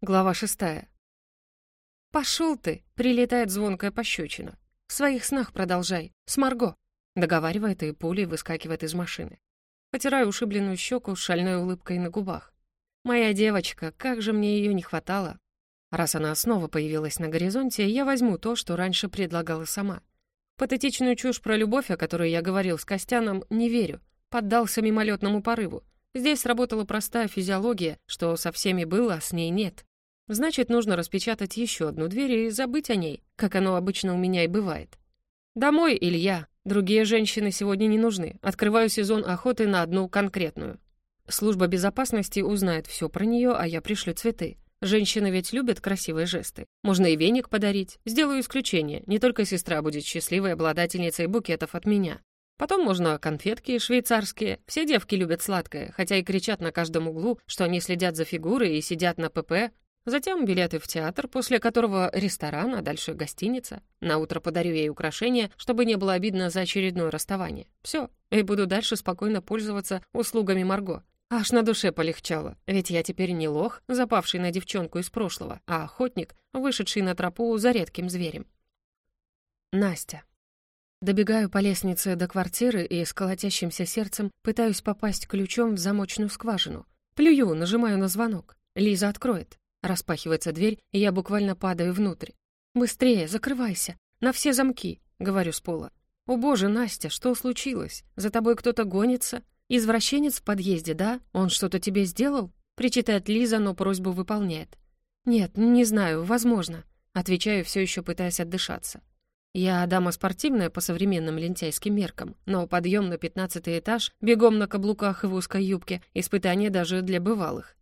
Глава шестая. «Пошел ты!» — прилетает звонкая пощечина. «В своих снах продолжай. С Марго!» — договаривает и пулей выскакивает из машины. Потираю ушибленную щеку с шальной улыбкой на губах. «Моя девочка, как же мне ее не хватало!» Раз она снова появилась на горизонте, я возьму то, что раньше предлагала сама. Патетичную чушь про любовь, о которой я говорил с Костяном, не верю. Поддался мимолетному порыву. Здесь сработала простая физиология, что со всеми было, а с ней нет. Значит, нужно распечатать еще одну дверь и забыть о ней, как оно обычно у меня и бывает. Домой, Илья. Другие женщины сегодня не нужны. Открываю сезон охоты на одну конкретную. Служба безопасности узнает все про нее, а я пришлю цветы. Женщины ведь любят красивые жесты. Можно и веник подарить. Сделаю исключение. Не только сестра будет счастливой обладательницей букетов от меня. Потом можно конфетки швейцарские. Все девки любят сладкое, хотя и кричат на каждом углу, что они следят за фигурой и сидят на ПП, Затем билеты в театр, после которого ресторан, а дальше гостиница. На утро подарю ей украшения, чтобы не было обидно за очередное расставание. Все, и буду дальше спокойно пользоваться услугами Марго. Аж на душе полегчало, ведь я теперь не лох, запавший на девчонку из прошлого, а охотник, вышедший на тропу за редким зверем. Настя. Добегаю по лестнице до квартиры и с колотящимся сердцем пытаюсь попасть ключом в замочную скважину. Плюю, нажимаю на звонок. Лиза откроет. Распахивается дверь, и я буквально падаю внутрь. «Быстрее, закрывайся! На все замки!» — говорю с пола. «О боже, Настя, что случилось? За тобой кто-то гонится? Извращенец в подъезде, да? Он что-то тебе сделал?» — причитает Лиза, но просьбу выполняет. «Нет, не знаю, возможно», — отвечаю, все еще пытаясь отдышаться. Я дама спортивная по современным лентяйским меркам, но подъем на пятнадцатый этаж, бегом на каблуках и в узкой юбке — испытание даже для бывалых.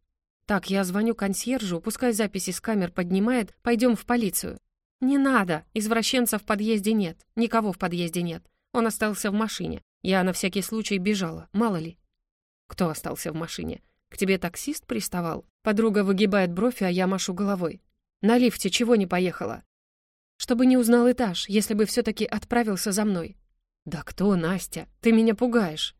«Так, я звоню консьержу, пускай записи с камер поднимает, пойдем в полицию». «Не надо, извращенца в подъезде нет, никого в подъезде нет. Он остался в машине. Я на всякий случай бежала, мало ли». «Кто остался в машине? К тебе таксист приставал?» Подруга выгибает бровь, а я машу головой. «На лифте чего не поехала?» «Чтобы не узнал этаж, если бы все-таки отправился за мной». «Да кто, Настя? Ты меня пугаешь».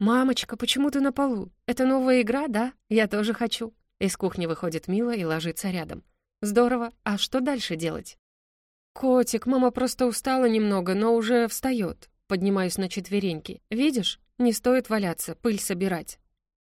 «Мамочка, почему ты на полу? Это новая игра, да? Я тоже хочу». Из кухни выходит Мила и ложится рядом. Здорово, а что дальше делать? Котик, мама просто устала немного, но уже встает. Поднимаюсь на четвереньки. Видишь? Не стоит валяться, пыль собирать.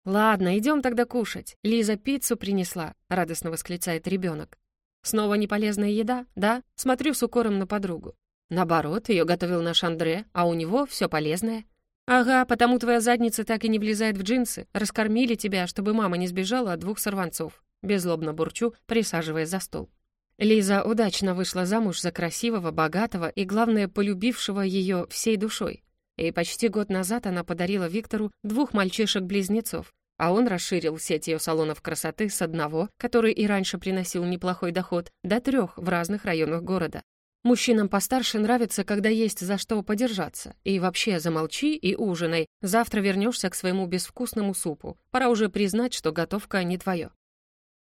Ладно, идем тогда кушать. Лиза пиццу принесла, радостно восклицает ребенок. Снова неполезная еда, да? Смотрю с укором на подругу. Наоборот, ее готовил наш Андре, а у него все полезное. «Ага, потому твоя задница так и не влезает в джинсы. Раскормили тебя, чтобы мама не сбежала от двух сорванцов». Безлобно бурчу, присаживаясь за стол. Лиза удачно вышла замуж за красивого, богатого и, главное, полюбившего ее всей душой. И почти год назад она подарила Виктору двух мальчишек-близнецов, а он расширил сеть ее салонов красоты с одного, который и раньше приносил неплохой доход, до трех в разных районах города. Мужчинам постарше нравится, когда есть за что подержаться. И вообще замолчи и ужинай. Завтра вернешься к своему безвкусному супу. Пора уже признать, что готовка не твое.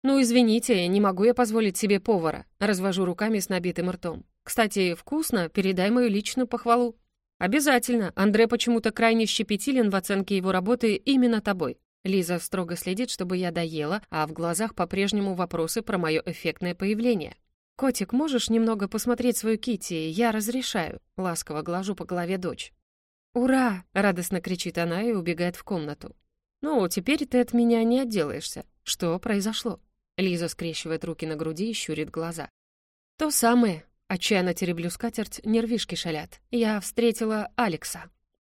«Ну, извините, не могу я позволить себе повара», развожу руками с набитым ртом. «Кстати, вкусно, передай мою личную похвалу». «Обязательно. Андре почему-то крайне щепетилен в оценке его работы именно тобой». Лиза строго следит, чтобы я доела, а в глазах по-прежнему вопросы про мое эффектное появление. «Котик, можешь немного посмотреть свою Кити? Я разрешаю». Ласково глажу по голове дочь. «Ура!» — радостно кричит она и убегает в комнату. «Ну, теперь ты от меня не отделаешься. Что произошло?» Лиза скрещивает руки на груди и щурит глаза. «То самое». Отчаянно тереблю скатерть, нервишки шалят. «Я встретила Алекса».